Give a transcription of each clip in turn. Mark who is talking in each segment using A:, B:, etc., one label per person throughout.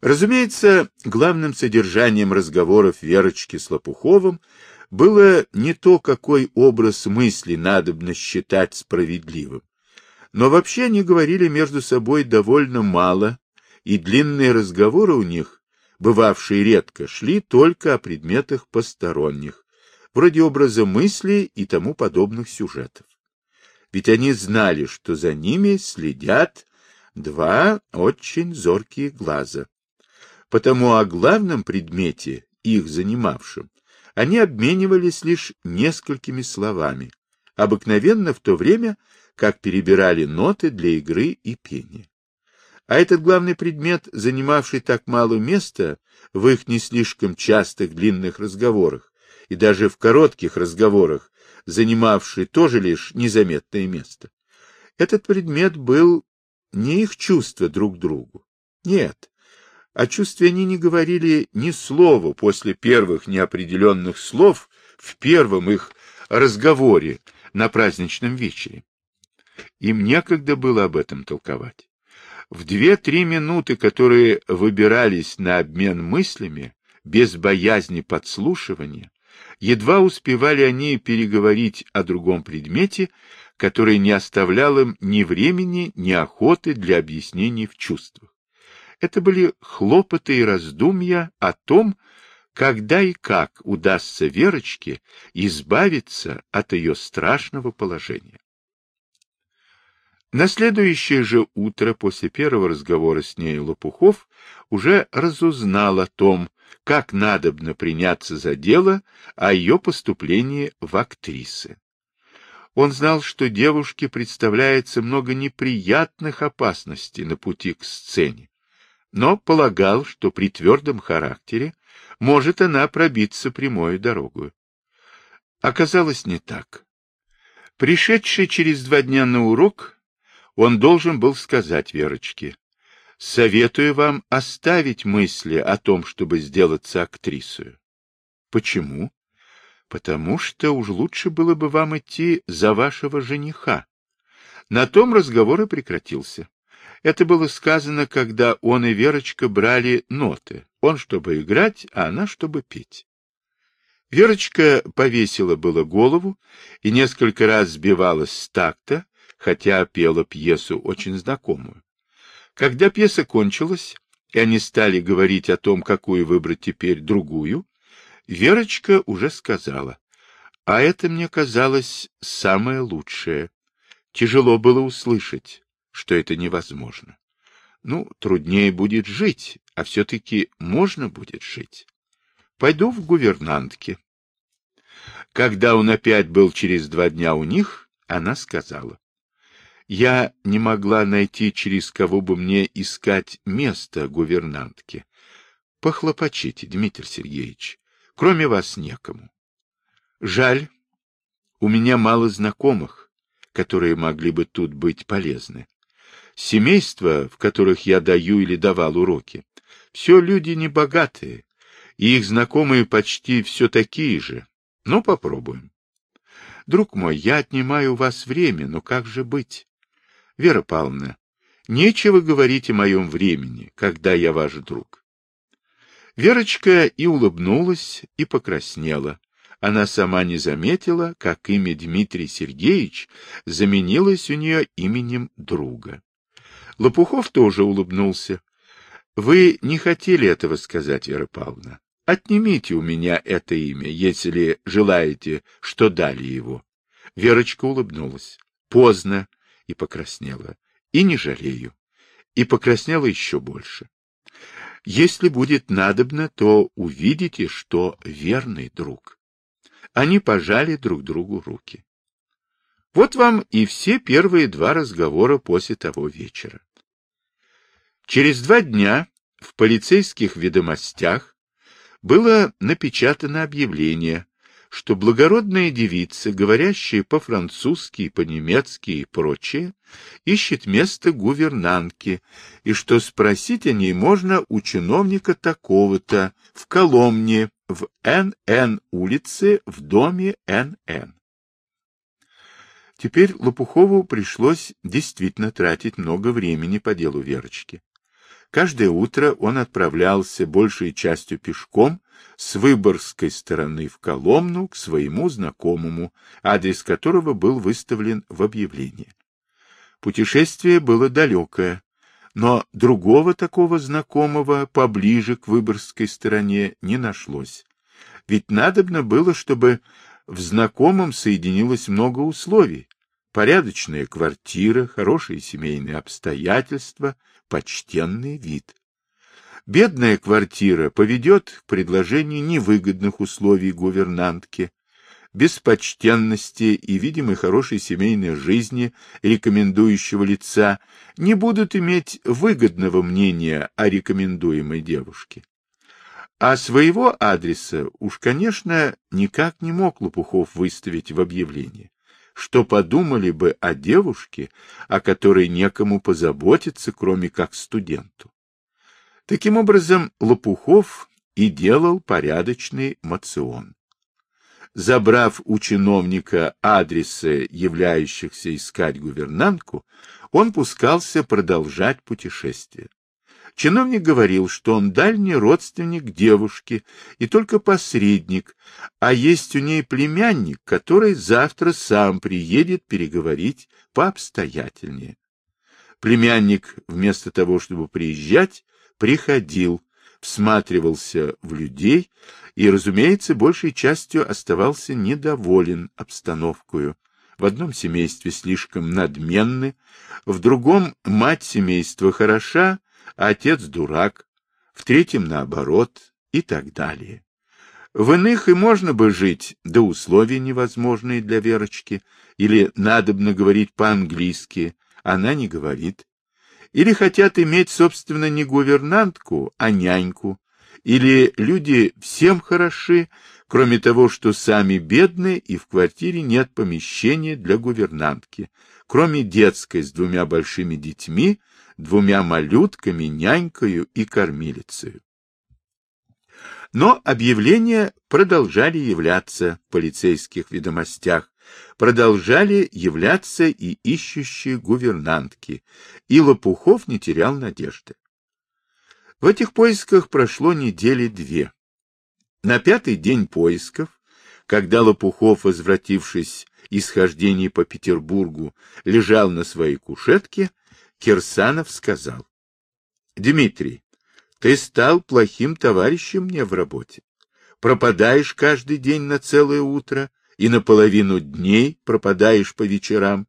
A: Разумеется, главным содержанием разговоров Верочки с Лопуховым было не то, какой образ мысли надобно считать справедливым, но вообще они говорили между собой довольно мало, и длинные разговоры у них, бывавшие редко, шли только о предметах посторонних, вроде образа мысли и тому подобных сюжетов. Ведь они знали, что за ними следят два очень зоркие глаза. Потому о главном предмете, их занимавшем, они обменивались лишь несколькими словами, обыкновенно в то время, как перебирали ноты для игры и пения. А этот главный предмет, занимавший так мало места в их не слишком частых длинных разговорах и даже в коротких разговорах, занимавший тоже лишь незаметное место, этот предмет был не их чувство друг к другу. Нет, о чувстве они не говорили ни слова после первых неопределенных слов в первом их разговоре на праздничном вечере. Им некогда было об этом толковать. В две-три минуты, которые выбирались на обмен мыслями, без боязни подслушивания, едва успевали они переговорить о другом предмете, который не оставлял им ни времени, ни охоты для объяснений в чувствах. Это были хлопоты и раздумья о том, когда и как удастся Верочке избавиться от ее страшного положения. На следующее же утро после первого разговора с ней Лопухов уже разузнал о том, как надобно приняться за дело о ее поступлении в актрисы. Он знал, что девушке представляется много неприятных опасностей на пути к сцене, но полагал, что при твердом характере может она пробиться прямой дорогой. Оказалось не так. Пришедший через два дня на урок, он должен был сказать Верочке, «Советую вам оставить мысли о том, чтобы сделаться актрисой». Почему? Потому что уж лучше было бы вам идти за вашего жениха. На том разговор и прекратился. Это было сказано, когда он и Верочка брали ноты. Он, чтобы играть, а она, чтобы петь. Верочка повесила было голову и несколько раз сбивалась с такта, хотя пела пьесу очень знакомую. Когда пьеса кончилась, и они стали говорить о том, какую выбрать теперь другую, Верочка уже сказала, а это мне казалось самое лучшее. Тяжело было услышать, что это невозможно. Ну, труднее будет жить, а все-таки можно будет жить. Пойду в гувернантки. Когда он опять был через два дня у них, она сказала, «Я не могла найти, через кого бы мне искать место гувернантки. Похлопочите, Дмитрий Сергеевич, кроме вас некому. Жаль, у меня мало знакомых, которые могли бы тут быть полезны. Семейства, в которых я даю или давал уроки, все люди небогатые, и их знакомые почти все такие же. Ну, попробуем. Друг мой, я отнимаю у вас время, но как же быть? Вера Павловна, нечего говорить о моем времени, когда я ваш друг. Верочка и улыбнулась, и покраснела. Она сама не заметила, как имя Дмитрий Сергеевич заменилось у нее именем друга. Лопухов тоже улыбнулся. — Вы не хотели этого сказать, Вера Павловна. Отнимите у меня это имя, если желаете, что дали его. Верочка улыбнулась. Поздно. И покраснела. И не жалею. И покраснела еще больше. Если будет надобно, то увидите, что верный друг. Они пожали друг другу руки. Вот вам и все первые два разговора после того вечера. Через два дня в полицейских ведомостях было напечатано объявление, что благородная девица, говорящая по-французски, по-немецки и прочее, ищет место гувернантки, и что спросить о ней можно у чиновника такого-то в Коломне, в НН улице, в доме НН. Теперь Лопухову пришлось действительно тратить много времени по делу Верочки. Каждое утро он отправлялся большей частью пешком с Выборгской стороны в Коломну к своему знакомому, адрес которого был выставлен в объявлении. Путешествие было далекое, но другого такого знакомого поближе к Выборгской стороне не нашлось. Ведь надобно было, чтобы в знакомом соединилось много условий. Порядочная квартира, хорошие семейные обстоятельства, почтенный вид. Бедная квартира поведет к предложению невыгодных условий гувернантки, беспочтенности и видимой хорошей семейной жизни рекомендующего лица не будут иметь выгодного мнения о рекомендуемой девушке. А своего адреса уж, конечно, никак не мог Лопухов выставить в объявлении. Что подумали бы о девушке, о которой некому позаботиться, кроме как студенту. Таким образом, Лопухов и делал порядочный мацион. Забрав у чиновника адресы являющихся искать гувернантку, он пускался продолжать путешествие. Чиновник говорил, что он дальний родственник девушки и только посредник, а есть у ней племянник, который завтра сам приедет переговорить пообстоятельнее. Племянник, вместо того, чтобы приезжать, приходил, всматривался в людей и, разумеется, большей частью оставался недоволен обстановкой. В одном семействе слишком надменны, в другом мать семейства хороша, а отец дурак, в третьем наоборот и так далее. В иных и можно бы жить, да условия невозможные для Верочки, или надобно говорить по-английски, она не говорит. Или хотят иметь, собственно, не гувернантку, а няньку, или люди всем хороши, кроме того, что сами бедные и в квартире нет помещения для гувернантки, кроме детской с двумя большими детьми, двумя малютками, нянькою и кормилицей. Но объявления продолжали являться в полицейских ведомостях, продолжали являться и ищущие гувернантки, и Лопухов не терял надежды. В этих поисках прошло недели две. На пятый день поисков, когда Лопухов, возвратившись из хождений по Петербургу, лежал на своей кушетке, Кирсанов сказал, — Дмитрий, ты стал плохим товарищем мне в работе. Пропадаешь каждый день на целое утро и на половину дней пропадаешь по вечерам.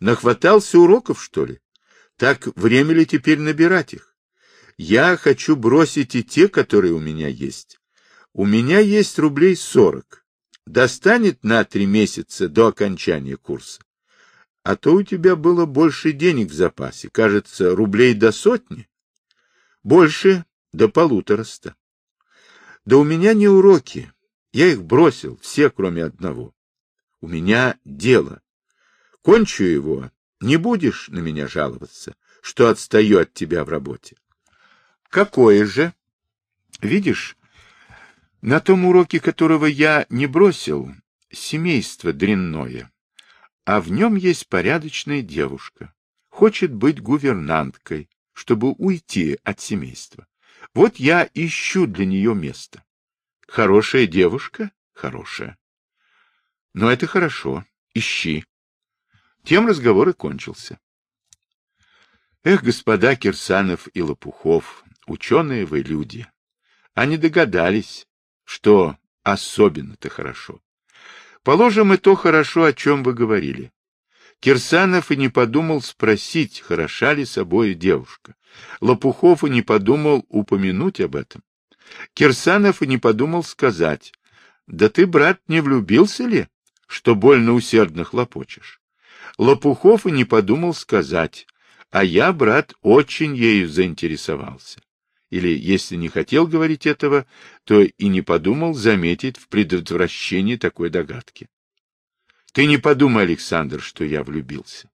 A: Нахватался уроков, что ли? Так время ли теперь набирать их? Я хочу бросить и те, которые у меня есть. У меня есть рублей сорок. Достанет на три месяца до окончания курса. А то у тебя было больше денег в запасе, кажется, рублей до сотни. Больше до полутораста. Да у меня не уроки. Я их бросил, все, кроме одного. У меня дело. Кончу его, не будешь на меня жаловаться, что отстаю от тебя в работе. Какое же? Видишь, на том уроке, которого я не бросил, семейство дрянное а в нем есть порядочная девушка. Хочет быть гувернанткой, чтобы уйти от семейства. Вот я ищу для нее место. Хорошая девушка? Хорошая. Но это хорошо. Ищи. Тем разговор и кончился. Эх, господа Кирсанов и Лопухов, ученые вы люди. Они догадались, что особенно-то хорошо. Положим, и то хорошо, о чем вы говорили. Кирсанов и не подумал спросить, хороша ли собой девушка. Лопухов и не подумал упомянуть об этом. Кирсанов и не подумал сказать, да ты, брат, не влюбился ли, что больно усердно хлопочешь. Лопухов и не подумал сказать, а я, брат, очень ею заинтересовался или, если не хотел говорить этого, то и не подумал заметить в предотвращении такой догадки. Ты не подумай, Александр, что я влюбился.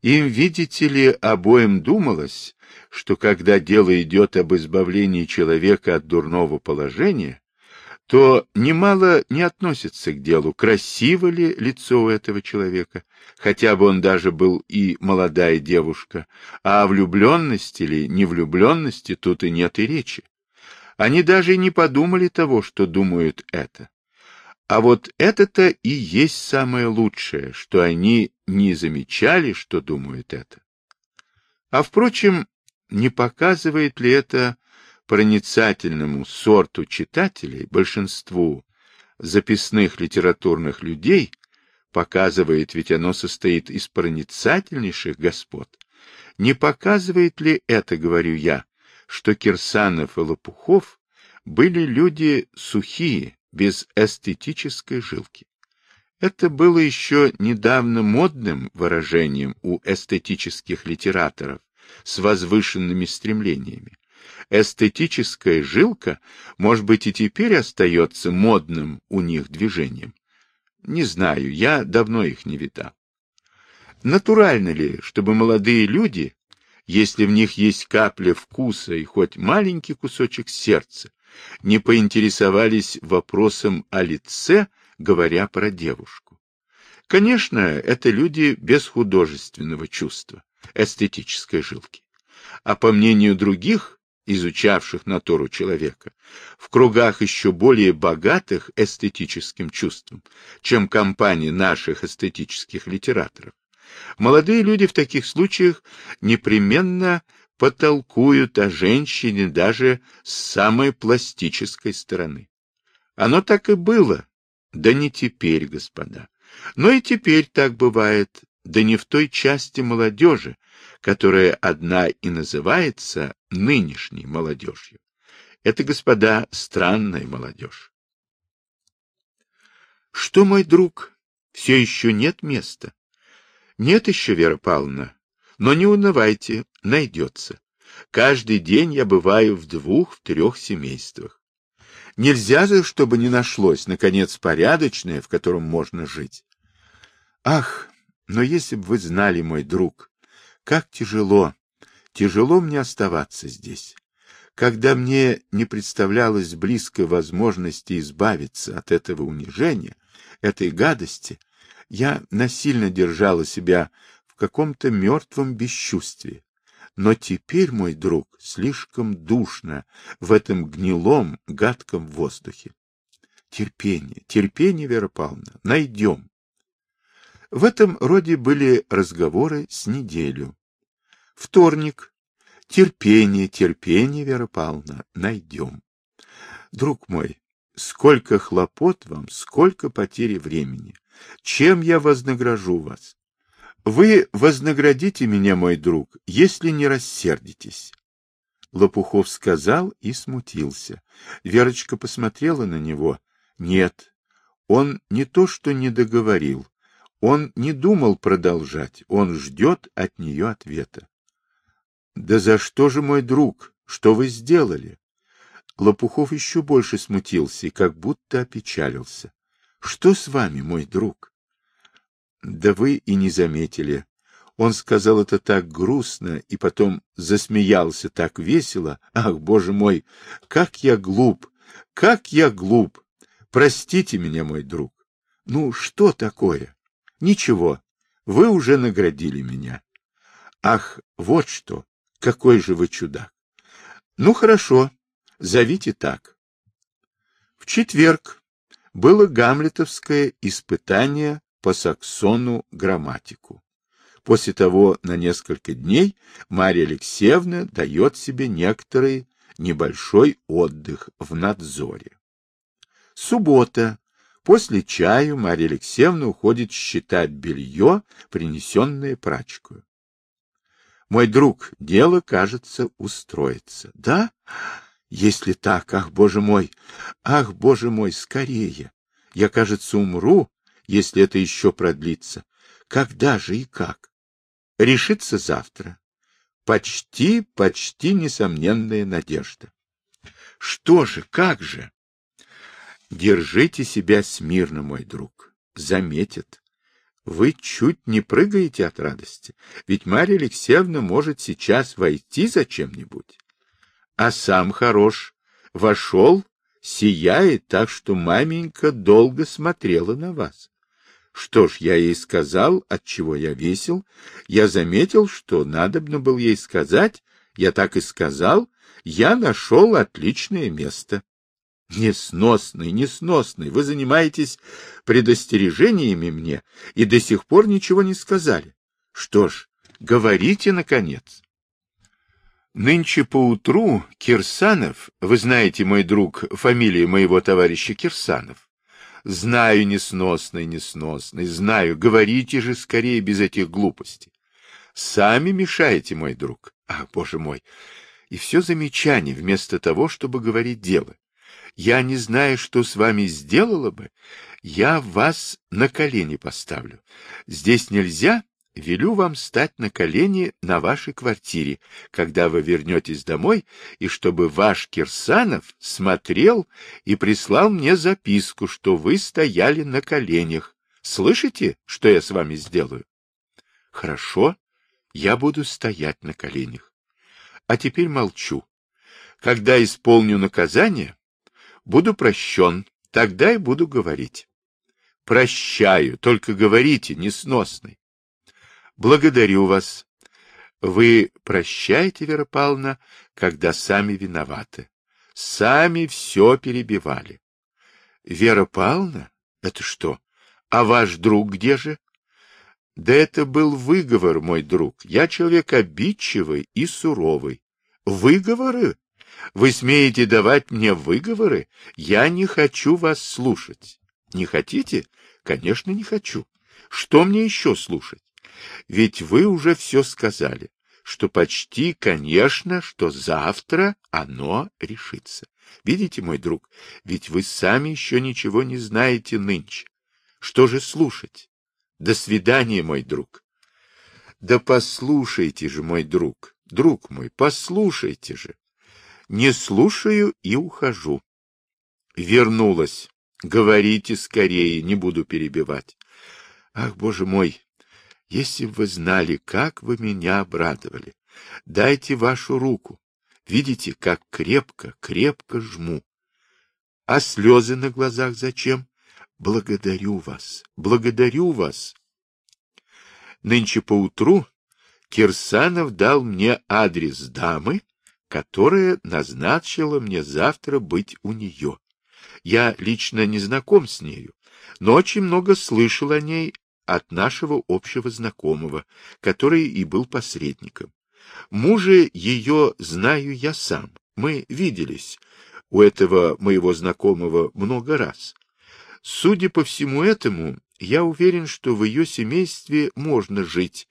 A: Им, видите ли, обоим думалось, что когда дело идет об избавлении человека от дурного положения, то немало не относится к делу, красиво ли лицо у этого человека, хотя бы он даже был и молодая девушка, а о влюбленности или невлюбленности тут и нет и речи. Они даже и не подумали того, что думают это. А вот это-то и есть самое лучшее, что они не замечали, что думают это. А впрочем, не показывает ли это проницательному сорту читателей, большинству записных литературных людей, показывает, ведь оно состоит из проницательнейших господ, не показывает ли это, говорю я, что Кирсанов и Лопухов были люди сухие, без эстетической жилки. Это было еще недавно модным выражением у эстетических литераторов с возвышенными стремлениями. Эстетическая жилка, может быть, и теперь остается модным у них движением. Не знаю, я давно их не видал. Натурально ли, чтобы молодые люди если в них есть капля вкуса и хоть маленький кусочек сердца, не поинтересовались вопросом о лице, говоря про девушку. Конечно, это люди без художественного чувства, эстетической жилки. А по мнению других, изучавших натуру человека, в кругах еще более богатых эстетическим чувством, чем компания наших эстетических литераторов, Молодые люди в таких случаях непременно потолкуют о женщине даже с самой пластической стороны. Оно так и было, да не теперь, господа. Но и теперь так бывает, да не в той части молодежи, которая одна и называется нынешней молодежью. Это, господа, странная молодежь. Что, мой друг, все еще нет места? Нет еще, Вера Павловна, но не унывайте, найдется. Каждый день я бываю в двух, в трех семействах. Нельзя же, чтобы не нашлось, наконец, порядочное, в котором можно жить. Ах, но если бы вы знали, мой друг, как тяжело, тяжело мне оставаться здесь. Когда мне не представлялось близкой возможности избавиться от этого унижения, этой гадости, я насильно держала себя в каком-то мертвом бесчувствии. Но теперь, мой друг, слишком душно в этом гнилом, гадком воздухе. Терпение, терпение, Вера Павловна, найдем. В этом роде были разговоры с неделю. Вторник. Терпение, терпение, Вера Павловна, найдем. Друг мой, сколько хлопот вам, сколько потери времени. Чем я вознагражу вас? Вы вознаградите меня, мой друг, если не рассердитесь. Лопухов сказал и смутился. Верочка посмотрела на него. Нет, он не то что не договорил, он не думал продолжать, он ждет от нее ответа. Да за что же, мой друг, что вы сделали? Лопухов еще больше смутился и как будто опечалился. Что с вами, мой друг? Да вы и не заметили. Он сказал это так грустно и потом засмеялся так весело. Ах, боже мой, как я глуп, как я глуп. Простите меня, мой друг. Ну, что такое? Ничего, вы уже наградили меня. Ах, вот что, какой же вы чудак. Ну, хорошо, зовите так. В четверг было гамлетовское испытание по саксону грамматику. После того на несколько дней Марья Алексеевна дает себе некоторый небольшой отдых в надзоре. Суббота. После чаю Марья Алексеевна уходит считать белье, принесенное прачкою. Мой друг, дело, кажется, устроится. Да? Если так, ах, боже мой, ах, боже мой, скорее! Я, кажется, умру, если это еще продлится. Когда же и как? Решится завтра. Почти, почти несомненная надежда. Что же, как же? Держите себя смирно, мой друг. Заметят. Вы чуть не прыгаете от радости, ведь Марья Алексеевна может сейчас войти за чем-нибудь а сам хорош. Вошел, сияет так, что маменька долго смотрела на вас. Что ж, я ей сказал, от чего я весел. Я заметил, что надобно было ей сказать. Я так и сказал. Я нашел отличное место. Несносный, несносный, вы занимаетесь предостережениями мне и до сих пор ничего не сказали. Что ж, говорите, наконец. Нынче поутру Кирсанов, вы знаете, мой друг, фамилия моего товарища Кирсанов, Знаю, несносный, несносный, знаю. Говорите же скорее без этих глупостей. Сами мешаете, мой друг. Ах, боже мой! И все замечание, вместо того, чтобы говорить дело. Я не знаю, что с вами сделала бы, я вас на колени поставлю. Здесь нельзя, велю вам стать на колени на вашей квартире, когда вы вернетесь домой, и чтобы ваш Кирсанов смотрел и прислал мне записку, что вы стояли на коленях. Слышите, что я с вами сделаю? Хорошо, я буду стоять на коленях. А теперь молчу. Когда исполню наказание, буду прощен, тогда и буду говорить. Прощаю, только говорите, несносный. Благодарю вас. Вы прощаете, Вера Павловна, когда сами виноваты. Сами все перебивали. Вера Павловна? Это что? А ваш друг где же? Да это был выговор, мой друг. Я человек обидчивый и суровый. Выговоры? Вы смеете давать мне выговоры? Я не хочу вас слушать. Не хотите? Конечно, не хочу. Что мне еще слушать? Ведь вы уже все сказали, что почти, конечно, что завтра оно решится. Видите, мой друг, ведь вы сами еще ничего не знаете нынче. Что же слушать? До свидания, мой друг. Да послушайте же, мой друг, друг мой, послушайте же. Не слушаю и ухожу. Вернулась. Говорите скорее, не буду перебивать. Ах, боже мой, если бы вы знали, как вы меня обрадовали. Дайте вашу руку. Видите, как крепко, крепко жму. А слезы на глазах зачем? Благодарю вас, благодарю вас. Нынче поутру Кирсанов дал мне адрес дамы, которая назначила мне завтра быть у нее. Я лично не знаком с нею, но очень много слышал о ней от нашего общего знакомого, который и был посредником. Мужа ее знаю я сам. Мы виделись у этого моего знакомого много раз. Судя по всему этому, я уверен, что в ее семействе можно жить,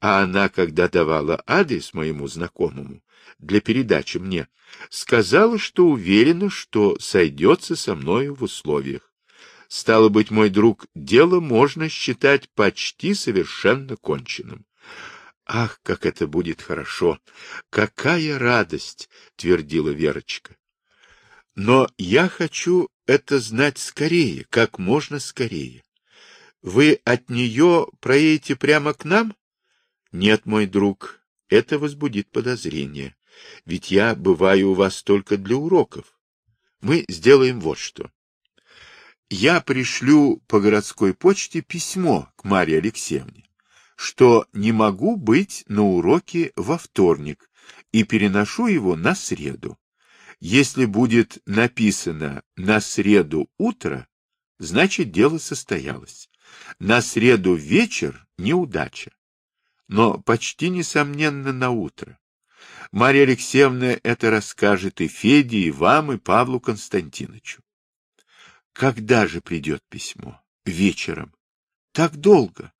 A: а она, когда давала адрес моему знакомому для передачи мне, сказала, что уверена, что сойдется со мною в условиях. Стало быть, мой друг, дело можно считать почти совершенно конченным. Ах, как это будет хорошо! Какая радость! — твердила Верочка. Но я хочу это знать скорее, как можно скорее. Вы от нее проедете прямо к нам? Нет, мой друг, это возбудит подозрение. Ведь я бываю у вас только для уроков. Мы сделаем вот что я пришлю по городской почте письмо к Марье Алексеевне, что не могу быть на уроке во вторник и переношу его на среду. Если будет написано «на среду утро», значит дело состоялось. На среду вечер — неудача. Но почти несомненно на утро. Марья Алексеевна это расскажет и Феде, и вам, и Павлу Константиновичу. Когда же придет письмо? Вечером. Так долго.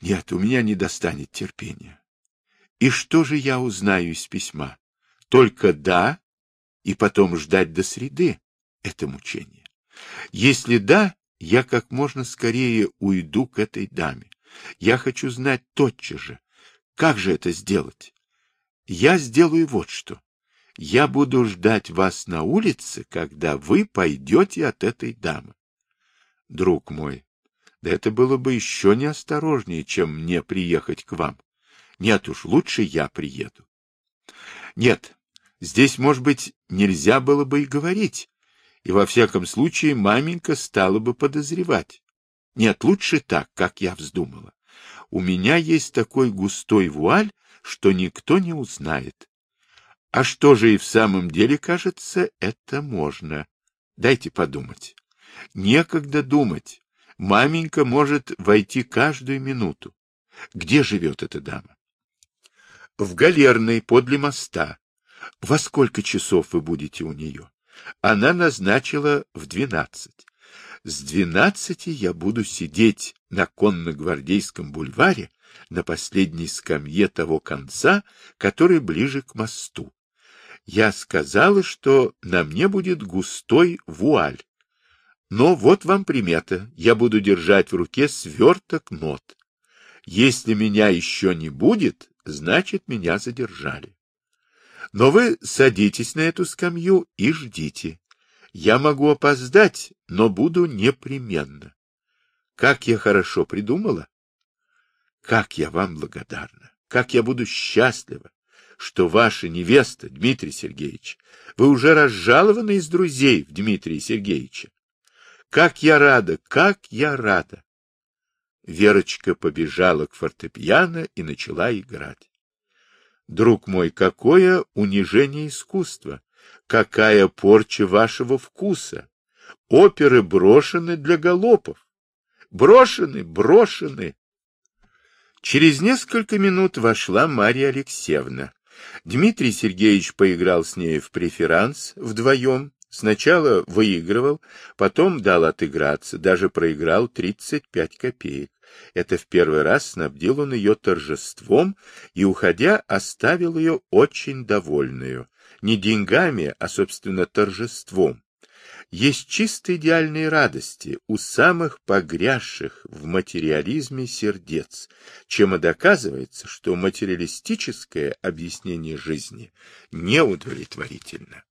A: Нет, у меня не достанет терпения. И что же я узнаю из письма? Только «да» и потом ждать до среды — это мучение. Если «да», я как можно скорее уйду к этой даме. Я хочу знать тотчас же, как же это сделать. Я сделаю вот что. Я буду ждать вас на улице, когда вы пойдете от этой дамы. Друг мой, да это было бы еще неосторожнее, чем мне приехать к вам. Нет уж, лучше я приеду. Нет, здесь, может быть, нельзя было бы и говорить. и во всяком случае маменька стала бы подозревать. Нет, лучше так, как я вздумала. У меня есть такой густой вуаль, что никто не узнает. А что же и в самом деле, кажется, это можно. Дайте подумать. Некогда думать. Маменька может войти каждую минуту. Где живет эта дама? В галерной, подле моста. Во сколько часов вы будете у нее? Она назначила в двенадцать. С двенадцати я буду сидеть на конно-гвардейском бульваре на последней скамье того конца, который ближе к мосту. Я сказала, что на мне будет густой вуаль. Но вот вам примета. Я буду держать в руке сверток нот. Если меня еще не будет, значит, меня задержали. Но вы садитесь на эту скамью и ждите. Я могу опоздать, но буду непременно. Как я хорошо придумала! Как я вам благодарна! Как я буду счастлива, что ваша невеста, Дмитрий Сергеевич, вы уже разжалованы из друзей в Дмитрия Сергеевича. Как я рада, как я рада! Верочка побежала к фортепиано и начала играть. Друг мой, какое унижение искусства! Какая порча вашего вкуса! Оперы брошены для галопов. Брошены, брошены. Через несколько минут вошла Марья Алексеевна. Дмитрий Сергеевич поиграл с ней в преферанс вдвоем, Сначала выигрывал, потом дал отыграться, даже проиграл 35 копеек. Это в первый раз снабдил он ее торжеством и, уходя, оставил ее очень довольную. Не деньгами, а, собственно, торжеством. Есть чисто идеальные радости у самых погрязших в материализме сердец, чем и доказывается, что материалистическое объяснение жизни неудовлетворительно.